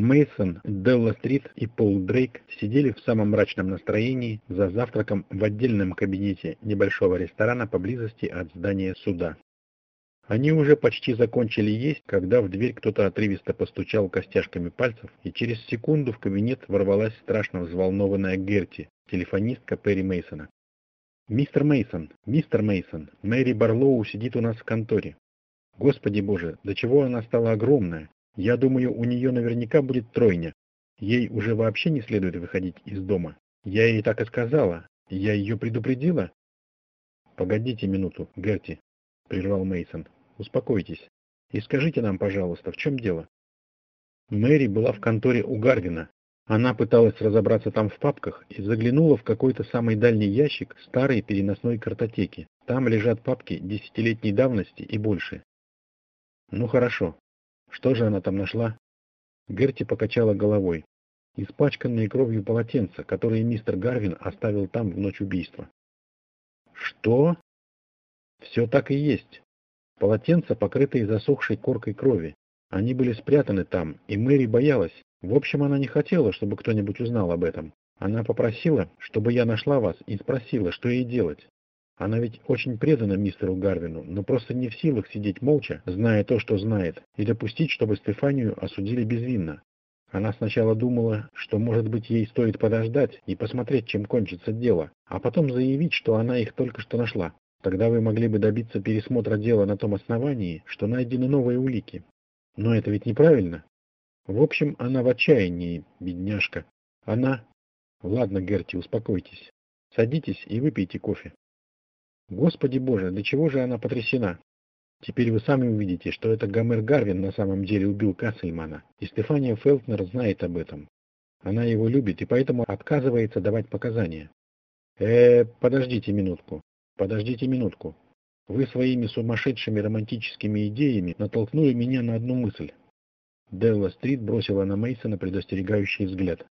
Мейсон, Делла Стрит и Пол Дрейк сидели в самом мрачном настроении за завтраком в отдельном кабинете небольшого ресторана поблизости от здания суда. Они уже почти закончили есть, когда в дверь кто-то отрывисто постучал костяшками пальцев, и через секунду в кабинет ворвалась страшно взволнованная Герти, телефонистка Перри Мейсона. «Мистер Мейсон, мистер Мейсон, Мэри Барлоу сидит у нас в конторе. Господи боже, до чего она стала огромная, я думаю, у нее наверняка будет тройня. Ей уже вообще не следует выходить из дома. Я ей так и сказала. Я ее предупредила. Погодите минуту, Герти, прервал Мейсон. Успокойтесь. И скажите нам, пожалуйста, в чем дело? Мэри была в конторе у Гарвина. Она пыталась разобраться там в папках и заглянула в какой-то самый дальний ящик старой переносной картотеки. Там лежат папки десятилетней давности и больше. Ну хорошо, что же она там нашла? Герти покачала головой. Испачканные кровью полотенца, которые мистер Гарвин оставил там в ночь убийства. Что? Все так и есть. Полотенца, покрытые засохшей коркой крови. Они были спрятаны там, и Мэри боялась. В общем, она не хотела, чтобы кто-нибудь узнал об этом. Она попросила, чтобы я нашла вас и спросила, что ей делать. Она ведь очень предана мистеру Гарвину, но просто не в силах сидеть молча, зная то, что знает, и допустить, чтобы Стефанию осудили безвинно. Она сначала думала, что, может быть, ей стоит подождать и посмотреть, чем кончится дело, а потом заявить, что она их только что нашла. Тогда вы могли бы добиться пересмотра дела на том основании, что найдены новые улики. Но это ведь неправильно. В общем, она в отчаянии, бедняжка. Она... Ладно, Герти, успокойтесь. Садитесь и выпейте кофе. Господи боже, до чего же она потрясена? Теперь вы сами увидите, что это Гомер Гарвин на самом деле убил Кассельмана, и Стефания Фелтнер знает об этом. Она его любит и поэтому отказывается давать показания. Э, подождите минутку, подождите минутку. Вы своими сумасшедшими романтическими идеями натолкнули меня на одну мысль. Делла Стрит бросила на Мейсона предостерегающий взгляд.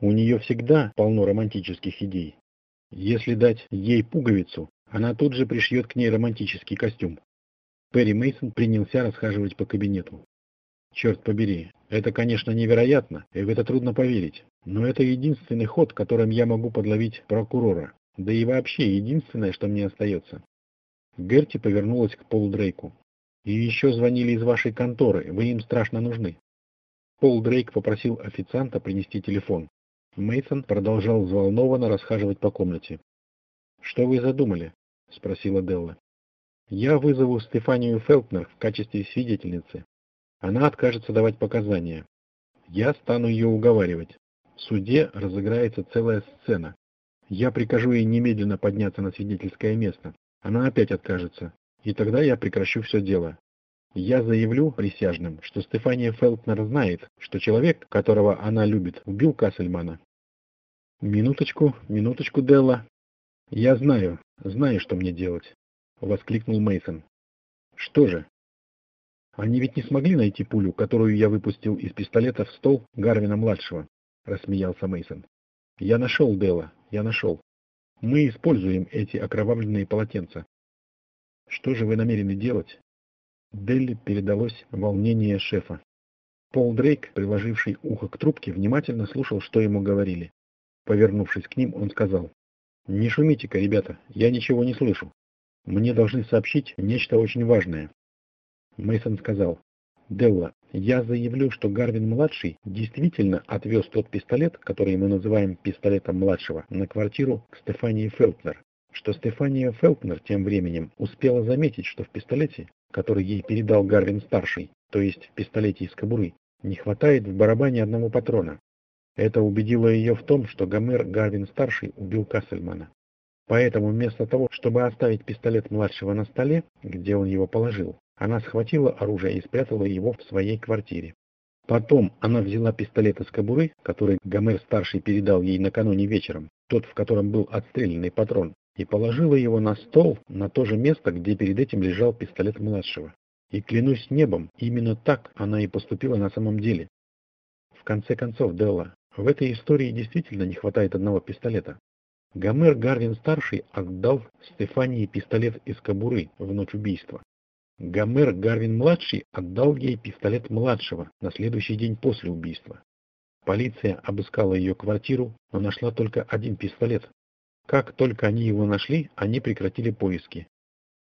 У нее всегда полно романтических идей. Если дать ей пуговицу, она тут же пришьет к ней романтический костюм. Перри Мейсон принялся расхаживать по кабинету. Черт побери, это, конечно, невероятно, и в это трудно поверить, но это единственный ход, которым я могу подловить прокурора, да и вообще единственное, что мне остается. Герти повернулась к Полу Дрейку. «И еще звонили из вашей конторы, вы им страшно нужны». Пол Дрейк попросил официанта принести телефон. Мейсон продолжал взволнованно расхаживать по комнате. «Что вы задумали?» — спросила Делла. «Я вызову Стефанию Фелтнер в качестве свидетельницы. Она откажется давать показания. Я стану ее уговаривать. В суде разыграется целая сцена. Я прикажу ей немедленно подняться на свидетельское место. Она опять откажется. И тогда я прекращу все дело. Я заявлю присяжным, что Стефания Фелтнер знает, что человек, которого она любит, убил Кассельмана. Минуточку, минуточку, Делла. Я знаю, знаю, что мне делать, воскликнул Мейсон. Что же? Они ведь не смогли найти пулю, которую я выпустил из пистолета в стол Гарвина младшего, рассмеялся Мейсон. Я нашел Дела, я нашел. Мы используем эти окровавленные полотенца. Что же вы намерены делать? Делли передалось волнение шефа. Пол Дрейк, приложивший ухо к трубке, внимательно слушал, что ему говорили. Повернувшись к ним, он сказал, не шумите-ка, ребята, я ничего не слышу. Мне должны сообщить нечто очень важное. Мейсон сказал, Делла, я заявлю, что Гарвин-младший действительно отвез тот пистолет, который мы называем пистолетом младшего, на квартиру к Стефании Фелтнер. Что Стефания Фелтнер тем временем успела заметить, что в пистолете, который ей передал Гарвин-старший, то есть в пистолете из кобуры, не хватает в барабане одного патрона, это убедило ее в том, что Гомер Гарвин-старший убил Кассельмана. Поэтому вместо того, чтобы оставить пистолет младшего на столе, где он его положил, она схватила оружие и спрятала его в своей квартире. Потом она взяла пистолет из кобуры, который Гомер-старший передал ей накануне вечером, тот, в котором был отстрелянный патрон, и положила его на стол, на то же место, где перед этим лежал пистолет младшего. И клянусь небом, именно так она и поступила на самом деле. В конце концов, Делла, в этой истории действительно не хватает одного пистолета. Гомер Гарвин-старший отдал Стефании пистолет из кобуры в ночь убийства. Гомер Гарвин-младший отдал ей пистолет младшего на следующий день после убийства. Полиция обыскала ее квартиру, но нашла только один пистолет. Как только они его нашли, они прекратили поиски.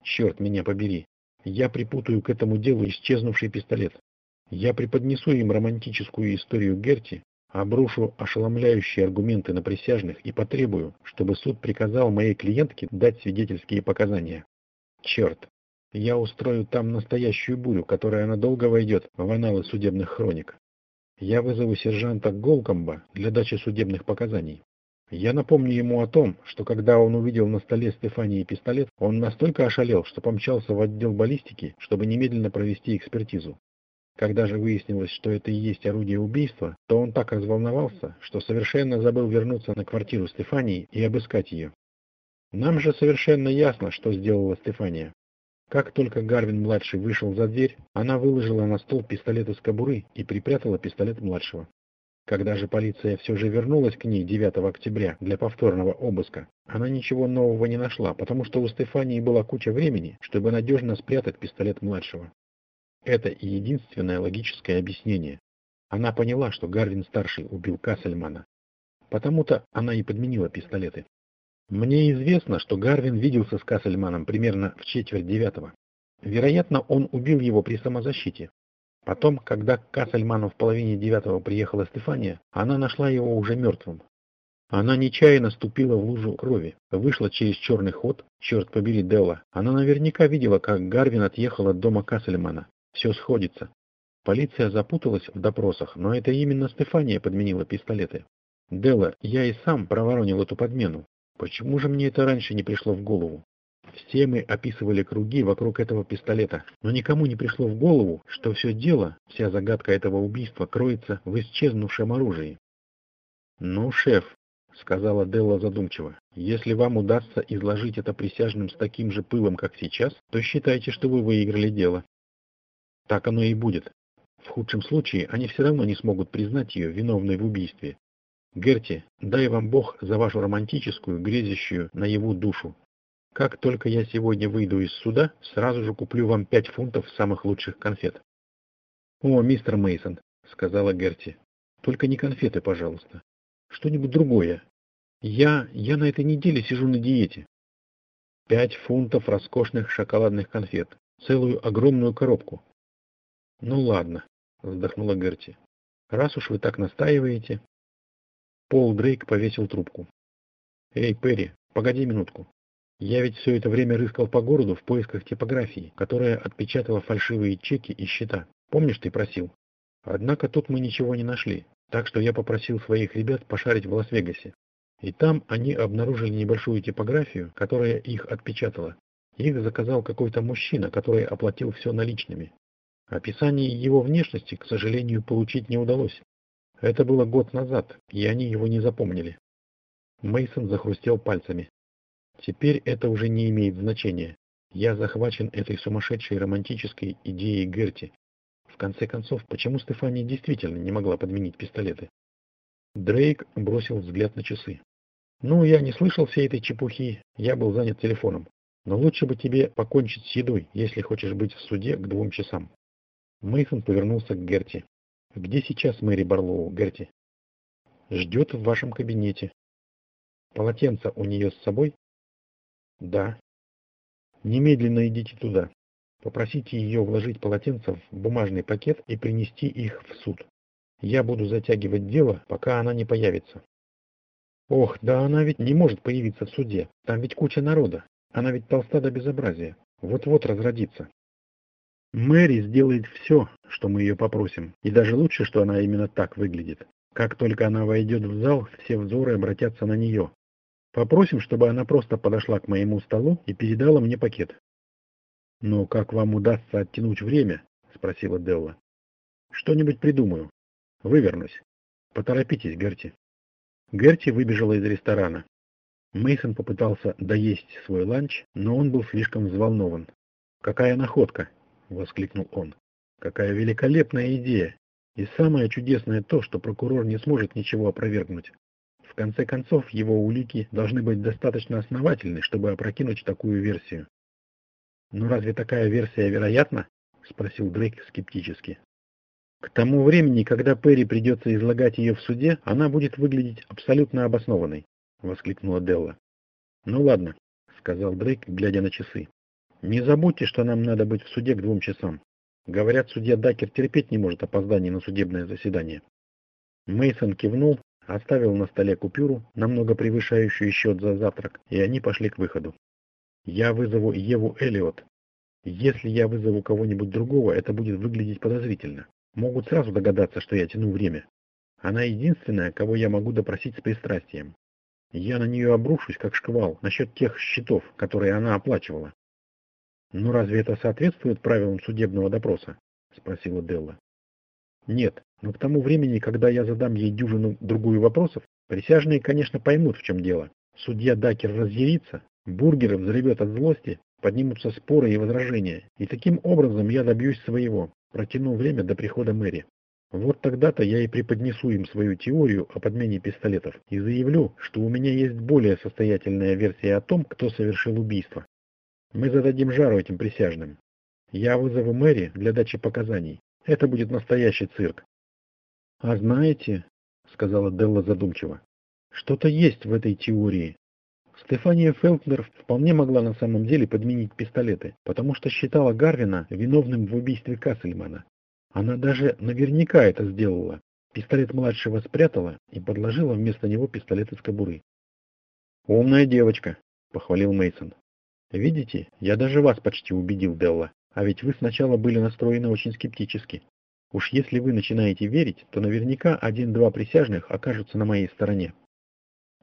Черт меня побери, я припутаю к этому делу исчезнувший пистолет. Я преподнесу им романтическую историю Герти, обрушу ошеломляющие аргументы на присяжных и потребую, чтобы суд приказал моей клиентке дать свидетельские показания. Черт, я устрою там настоящую бурю, которая надолго войдет в аналы судебных хроник. Я вызову сержанта Голкомба для дачи судебных показаний. Я напомню ему о том, что когда он увидел на столе Стефании пистолет, он настолько ошалел, что помчался в отдел баллистики, чтобы немедленно провести экспертизу. Когда же выяснилось, что это и есть орудие убийства, то он так разволновался, что совершенно забыл вернуться на квартиру Стефании и обыскать ее. Нам же совершенно ясно, что сделала Стефания. Как только Гарвин-младший вышел за дверь, она выложила на стол пистолет из кобуры и припрятала пистолет младшего. Когда же полиция все же вернулась к ней 9 октября для повторного обыска, она ничего нового не нашла, потому что у Стефании была куча времени, чтобы надежно спрятать пистолет младшего. Это и единственное логическое объяснение. Она поняла, что Гарвин-старший убил Кассельмана. Потому-то она и подменила пистолеты. Мне известно, что Гарвин виделся с Кассельманом примерно в четверть девятого. Вероятно, он убил его при самозащите. Потом, когда к Кассельману в половине девятого приехала Стефания, она нашла его уже мертвым. Она нечаянно ступила в лужу крови, вышла через черный ход, черт побери Делла. Она наверняка видела, как Гарвин отъехал от дома Кассельмана. Все сходится. Полиция запуталась в допросах, но это именно Стефания подменила пистолеты. Делла, я и сам проворонил эту подмену. Почему же мне это раньше не пришло в голову? Все мы описывали круги вокруг этого пистолета, но никому не пришло в голову, что все дело, вся загадка этого убийства кроется в исчезнувшем оружии. «Ну, шеф», — сказала Делла задумчиво, — «если вам удастся изложить это присяжным с таким же пылом, как сейчас, то считайте, что вы выиграли дело». Так оно и будет. В худшем случае они все равно не смогут признать ее виновной в убийстве, Герти, дай вам Бог за вашу романтическую, грезящую наяву душу. Как только я сегодня выйду из суда, сразу же куплю вам пять фунтов самых лучших конфет. О, мистер Мейсон, сказала Герти, только не конфеты, пожалуйста. Что-нибудь другое. Я, я на этой неделе сижу на диете. Пять фунтов роскошных шоколадных конфет. Целую огромную коробку. Ну ладно, вздохнула Герти. Раз уж вы так настаиваете, Пол Дрейк повесил трубку. «Эй, Перри, погоди минутку. Я ведь все это время рыскал по городу в поисках типографии, которая отпечатала фальшивые чеки и счета. Помнишь, ты просил? Однако тут мы ничего не нашли, так что я попросил своих ребят пошарить в Лас-Вегасе. И там они обнаружили небольшую типографию, которая их отпечатала. Их заказал какой-то мужчина, который оплатил все наличными. Описание его внешности, к сожалению, получить не удалось. Это было год назад, и они его не запомнили. Мейсон захрустел пальцами. Теперь это уже не имеет значения. Я захвачен этой сумасшедшей романтической идеей Герти. В конце концов, почему Стефания действительно не могла подменить пистолеты? Дрейк бросил взгляд на часы. «Ну, я не слышал всей этой чепухи, я был занят телефоном. Но лучше бы тебе покончить с едой, если хочешь быть в суде к двум часам». Мейсон повернулся к Герти. Где сейчас Мэри Барлоу, Герти? Ждет в вашем кабинете. Полотенце у нее с собой? Да. Немедленно идите туда. Попросите ее вложить полотенце в бумажный пакет и принести их в суд. Я буду затягивать дело, пока она не появится. Ох, да она ведь не может появиться в суде. Там ведь куча народа. Она ведь толста до безобразия. Вот-вот разродится. Мэри сделает все, что мы ее попросим, и даже лучше, что она именно так выглядит. Как только она войдет в зал, все взоры обратятся на нее. Попросим, чтобы она просто подошла к моему столу и передала мне пакет. «Но как вам удастся оттянуть время?» — спросила Делла. «Что-нибудь придумаю. Вывернусь. Поторопитесь, Герти». Герти выбежала из ресторана. Мейсон попытался доесть свой ланч, но он был слишком взволнован. «Какая находка!» — воскликнул он. «Какая великолепная идея! И самое чудесное то, что прокурор не сможет ничего опровергнуть. В конце концов, его улики должны быть достаточно основательны, чтобы опрокинуть такую версию. «Ну разве такая версия вероятна?» — спросил Дрейк скептически. «К тому времени, когда Перри придется излагать ее в суде, она будет выглядеть абсолютно обоснованной», — воскликнула Делла. «Ну ладно», — сказал Дрейк, глядя на часы. «Не забудьте, что нам надо быть в суде к двум часам. Говорят, судья Дакер терпеть не может опозданий на судебное заседание». Мейсон кивнул, оставил на столе купюру, намного превышающую счет за завтрак, и они пошли к выходу. Я вызову Еву Эллиот. Если я вызову кого-нибудь другого, это будет выглядеть подозрительно. Могут сразу догадаться, что я тяну время. Она единственная, кого я могу допросить с пристрастием. Я на нее обрушусь, как шквал, насчет тех счетов, которые она оплачивала. «Ну разве это соответствует правилам судебного допроса?» – спросила Делла. «Нет, но к тому времени, когда я задам ей дюжину другую вопросов, присяжные, конечно, поймут, в чем дело. Судья Дакер разъярится, Бургеры взревет от злости, поднимутся споры и возражения, и таким образом я добьюсь своего, протяну время до прихода Мэри. Вот тогда-то я и преподнесу им свою теорию о подмене пистолетов и заявлю, что у меня есть более состоятельная версия о том, кто совершил убийство. Мы зададим жару этим присяжным. Я вызову Мэри для дачи показаний. Это будет настоящий цирк. — А знаете, — сказала Делла задумчиво, — что-то есть в этой теории, Стефания Фелтнер вполне могла на самом деле подменить пистолеты, потому что считала Гарвина виновным в убийстве Кассельмана. Она даже наверняка это сделала. Пистолет младшего спрятала и подложила вместо него пистолет из кобуры. «Умная девочка», — похвалил Мейсон. «Видите, я даже вас почти убедил, Делла, а ведь вы сначала были настроены очень скептически. Уж если вы начинаете верить, то наверняка один-два присяжных окажутся на моей стороне».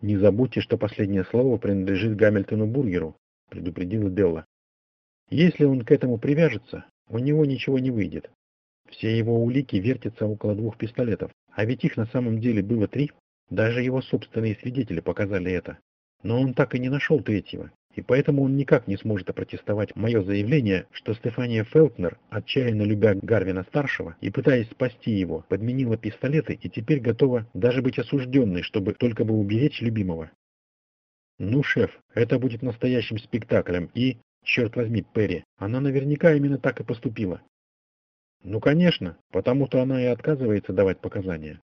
«Не забудьте, что последнее слово принадлежит Гамильтону Бургеру», — предупредила Делла. «Если он к этому привяжется, у него ничего не выйдет. Все его улики вертятся около двух пистолетов, а ведь их на самом деле было три. Даже его собственные свидетели показали это. Но он так и не нашел третьего и поэтому он никак не сможет опротестовать мое заявление, что Стефания Фелтнер, отчаянно любя Гарвина-старшего и пытаясь спасти его, подменила пистолеты и теперь готова даже быть осужденной, чтобы только бы уберечь любимого. Ну, шеф, это будет настоящим спектаклем и, черт возьми, Перри, она наверняка именно так и поступила. Ну, конечно, потому-то она и отказывается давать показания.